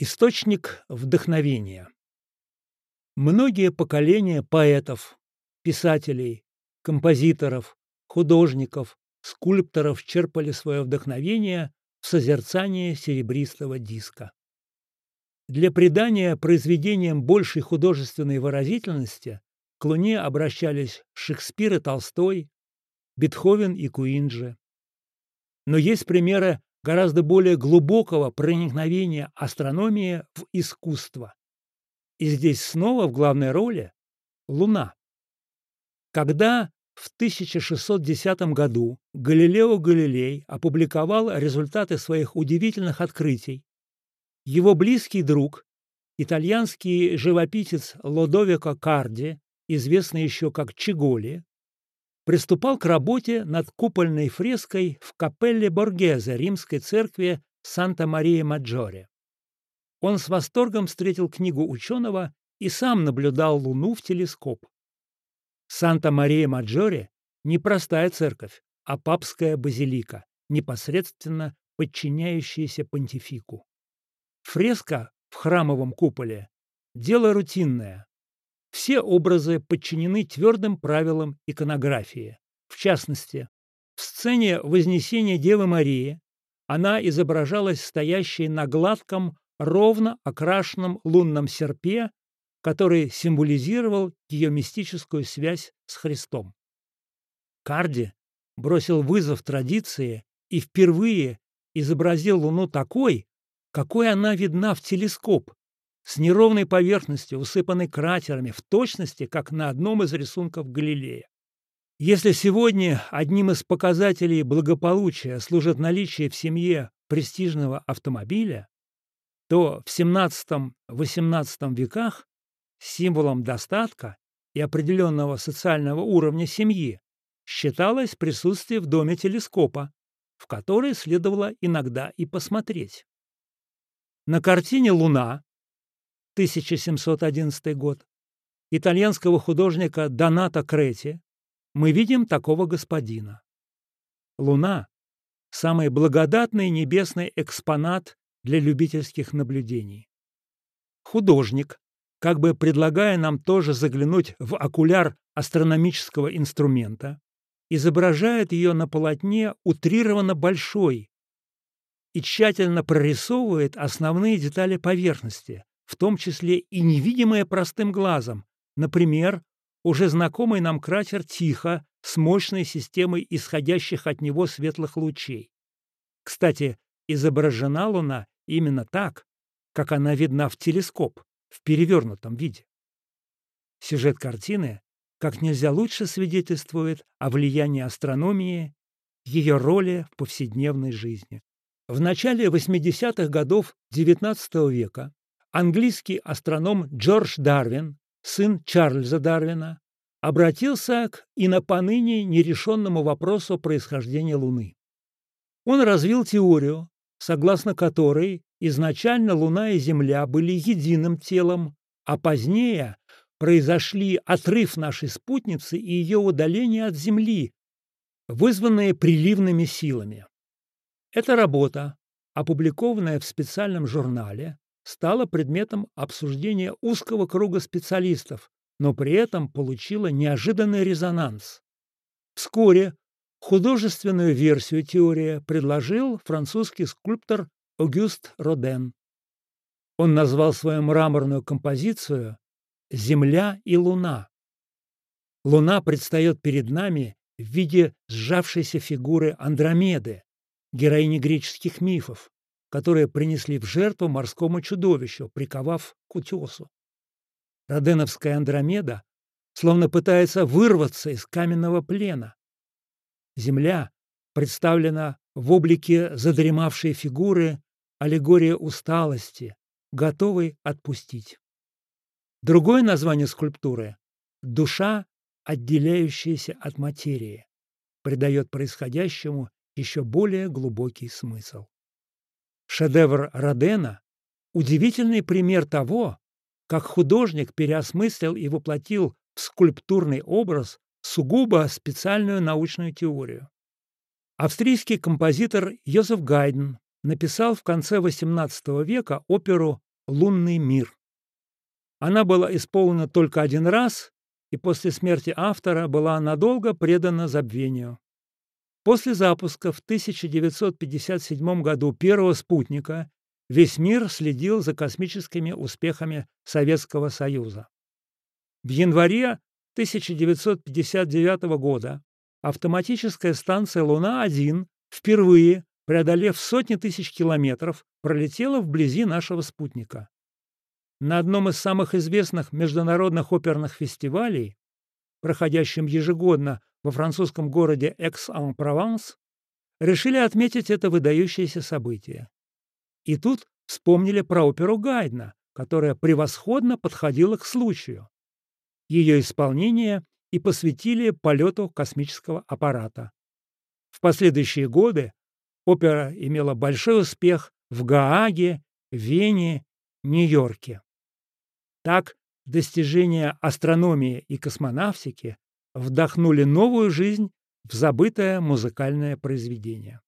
Источник вдохновения. Многие поколения поэтов, писателей, композиторов, художников, скульпторов черпали свое вдохновение в созерцании серебристого диска. Для придания произведениям большей художественной выразительности к Луне обращались Шекспир и Толстой, Бетховен и Куинджи. Но есть примеры гораздо более глубокого проникновения астрономии в искусство. И здесь снова в главной роли Луна. Когда в 1610 году Галилео Галилей опубликовал результаты своих удивительных открытий, его близкий друг, итальянский живописец Лодовико Карди, известный еще как Чиголи, приступал к работе над купольной фреской в капелле Боргезе римской церкви Санта-Мария-Маджоре. Он с восторгом встретил книгу ученого и сам наблюдал Луну в телескоп. Санта-Мария-Маджоре – не простая церковь, а папская базилика, непосредственно подчиняющаяся понтифику. Фреска в храмовом куполе – дело рутинное, все образы подчинены твердым правилам иконографии. В частности, в сцене Вознесения Девы Марии она изображалась стоящей на гладком, ровно окрашенном лунном серпе, который символизировал ее мистическую связь с Христом. Карди бросил вызов традиции и впервые изобразил Луну такой, какой она видна в телескоп, с неровной поверхностью, усыпанной кратерами, в точности, как на одном из рисунков Галилея. Если сегодня одним из показателей благополучия служит наличие в семье престижного автомобиля, то в XVII-XVIII веках символом достатка и определенного социального уровня семьи считалось присутствие в доме телескопа, в который следовало иногда и посмотреть. На картине «Луна» 1711 год, итальянского художника Доната Крети, мы видим такого господина. Луна – самый благодатный небесный экспонат для любительских наблюдений. Художник, как бы предлагая нам тоже заглянуть в окуляр астрономического инструмента, изображает ее на полотне утрированно большой и тщательно прорисовывает основные детали поверхности, в том числе и невидимое простым глазом, например, уже знакомый нам кратер Тихо с мощной системой исходящих от него светлых лучей. Кстати, изображена Луна именно так, как она видна в телескоп, в перевернутом виде. Сюжет картины как нельзя лучше свидетельствует о влиянии астрономии, ее роли в повседневной жизни. В начале 80-х годов XIX века английский астроном Джордж Дарвин, сын Чарльза Дарвина, обратился к и на поныне нерешенному вопросу происхождения Луны. Он развил теорию, согласно которой изначально Луна и Земля были единым телом, а позднее произошли отрыв нашей спутницы и ее удаление от Земли, вызванные приливными силами. Эта работа, опубликованная в специальном журнале, стала предметом обсуждения узкого круга специалистов, но при этом получила неожиданный резонанс. Вскоре художественную версию теории предложил французский скульптор Огюст Роден. Он назвал свою мраморную композицию «Земля и Луна». Луна предстает перед нами в виде сжавшейся фигуры Андромеды, героини греческих мифов, которые принесли в жертву морскому чудовищу, приковав к утесу. Роденовская Андромеда словно пытается вырваться из каменного плена. Земля представлена в облике задремавшей фигуры аллегория усталости, готовой отпустить. Другое название скульптуры — душа, отделяющаяся от материи, придает происходящему еще более глубокий смысл. Шедевр Родена – удивительный пример того, как художник переосмыслил и воплотил в скульптурный образ сугубо специальную научную теорию. Австрийский композитор Йозеф Гайден написал в конце XVIII века оперу «Лунный мир». Она была исполнена только один раз и после смерти автора была надолго предана забвению. После запуска в 1957 году первого спутника весь мир следил за космическими успехами Советского Союза. В январе 1959 года автоматическая станция «Луна-1» впервые, преодолев сотни тысяч километров, пролетела вблизи нашего спутника. На одном из самых известных международных оперных фестивалей, проходящем ежегодно во французском городе Экс-ан-Прованс, решили отметить это выдающееся событие. И тут вспомнили про оперу Гайдна, которая превосходно подходила к случаю. Ее исполнение и посвятили полету космического аппарата. В последующие годы опера имела большой успех в Гааге, Вене, Нью-Йорке. Так, достижения астрономии и космонавтики вдохнули новую жизнь в забытое музыкальное произведение.